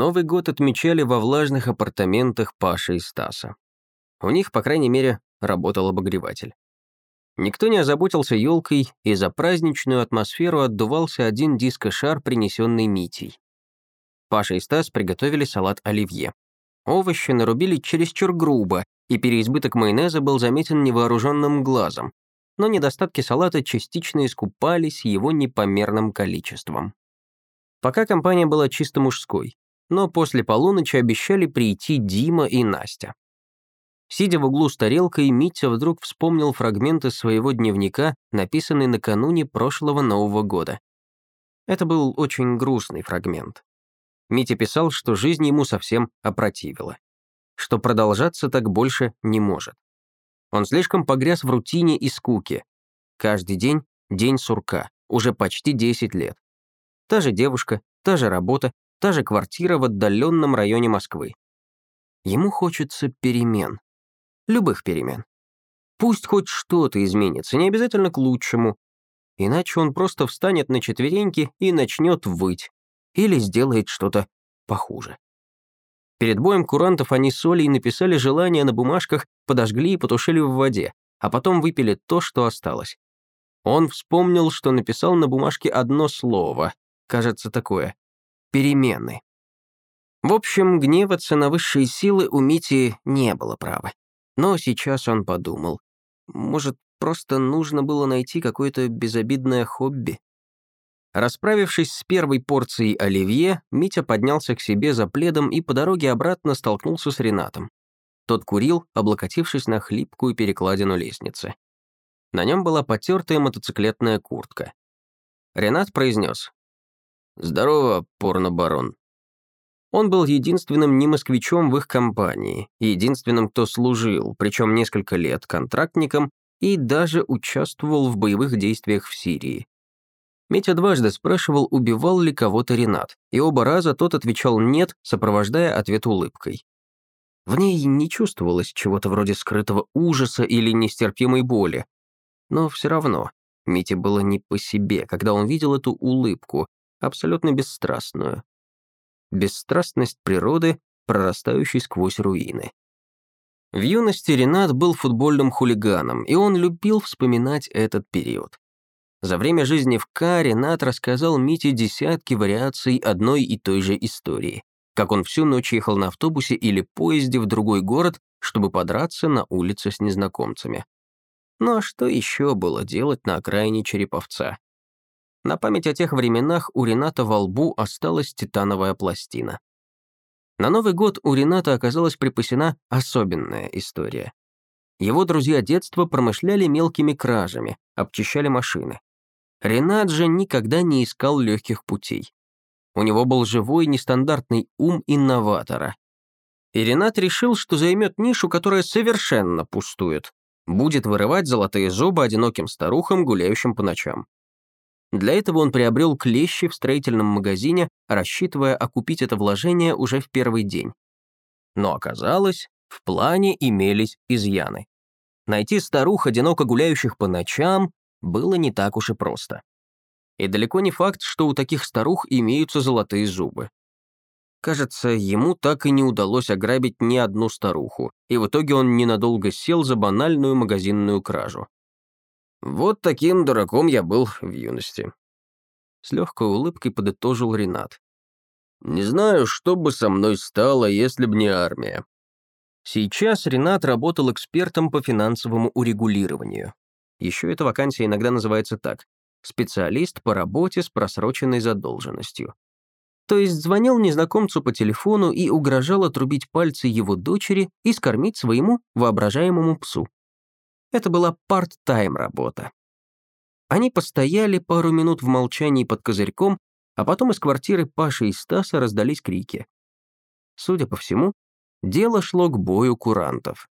Новый год отмечали во влажных апартаментах Паши и Стаса. У них, по крайней мере, работал обогреватель. Никто не озаботился елкой, и за праздничную атмосферу отдувался один дискошар, принесенный Митей. Паша и Стас приготовили салат оливье. Овощи нарубили чересчур грубо, и переизбыток майонеза был заметен невооруженным глазом, но недостатки салата частично искупались его непомерным количеством. Пока компания была чисто мужской, но после полуночи обещали прийти Дима и Настя. Сидя в углу с тарелкой, Митя вдруг вспомнил фрагмент из своего дневника, написанный накануне прошлого Нового года. Это был очень грустный фрагмент. Митя писал, что жизнь ему совсем опротивила, что продолжаться так больше не может. Он слишком погряз в рутине и скуке. Каждый день — день сурка, уже почти 10 лет. Та же девушка, та же работа, та же квартира в отдаленном районе Москвы. Ему хочется перемен. Любых перемен. Пусть хоть что-то изменится, не обязательно к лучшему. Иначе он просто встанет на четвереньки и начнет выть или сделает что-то похуже. Перед боем курантов они с Олей написали желания на бумажках, подожгли и потушили в воде, а потом выпили то, что осталось. Он вспомнил, что написал на бумажке одно слово, кажется, такое — «перемены». В общем, гневаться на высшие силы у Мити не было права. Но сейчас он подумал, может, просто нужно было найти какое-то безобидное хобби? Расправившись с первой порцией оливье, Митя поднялся к себе за пледом и по дороге обратно столкнулся с Ренатом. Тот курил, облокотившись на хлипкую перекладину лестницы. На нем была потертая мотоциклетная куртка. Ренат произнес. «Здорово, порно-барон». Он был единственным не москвичом в их компании, единственным, кто служил, причем несколько лет, контрактником и даже участвовал в боевых действиях в Сирии. Митя дважды спрашивал, убивал ли кого-то Ренат, и оба раза тот отвечал «нет», сопровождая ответ улыбкой. В ней не чувствовалось чего-то вроде скрытого ужаса или нестерпимой боли. Но все равно Мите было не по себе, когда он видел эту улыбку, абсолютно бесстрастную. Бесстрастность природы, прорастающей сквозь руины. В юности Ренат был футбольным хулиганом, и он любил вспоминать этот период. За время жизни в К Ренат рассказал Мите десятки вариаций одной и той же истории. Как он всю ночь ехал на автобусе или поезде в другой город, чтобы подраться на улице с незнакомцами. Ну а что еще было делать на окраине Череповца? На память о тех временах у Рената во лбу осталась титановая пластина. На Новый год у Рената оказалась припасена особенная история. Его друзья детства промышляли мелкими кражами, обчищали машины. Ренат же никогда не искал легких путей. У него был живой нестандартный ум инноватора. И Ренат решил, что займет нишу, которая совершенно пустует. Будет вырывать золотые зубы одиноким старухам, гуляющим по ночам. Для этого он приобрел клещи в строительном магазине, рассчитывая окупить это вложение уже в первый день. Но оказалось, в плане имелись изъяны. Найти старух, одиноко гуляющих по ночам, было не так уж и просто. И далеко не факт, что у таких старух имеются золотые зубы. Кажется, ему так и не удалось ограбить ни одну старуху, и в итоге он ненадолго сел за банальную магазинную кражу. «Вот таким дураком я был в юности», — с легкой улыбкой подытожил Ренат. «Не знаю, что бы со мной стало, если б не армия». Сейчас Ренат работал экспертом по финансовому урегулированию. Еще эта вакансия иногда называется так – специалист по работе с просроченной задолженностью. То есть звонил незнакомцу по телефону и угрожал отрубить пальцы его дочери и скормить своему воображаемому псу. Это была парт-тайм работа. Они постояли пару минут в молчании под козырьком, а потом из квартиры Паши и Стаса раздались крики. Судя по всему, дело шло к бою курантов.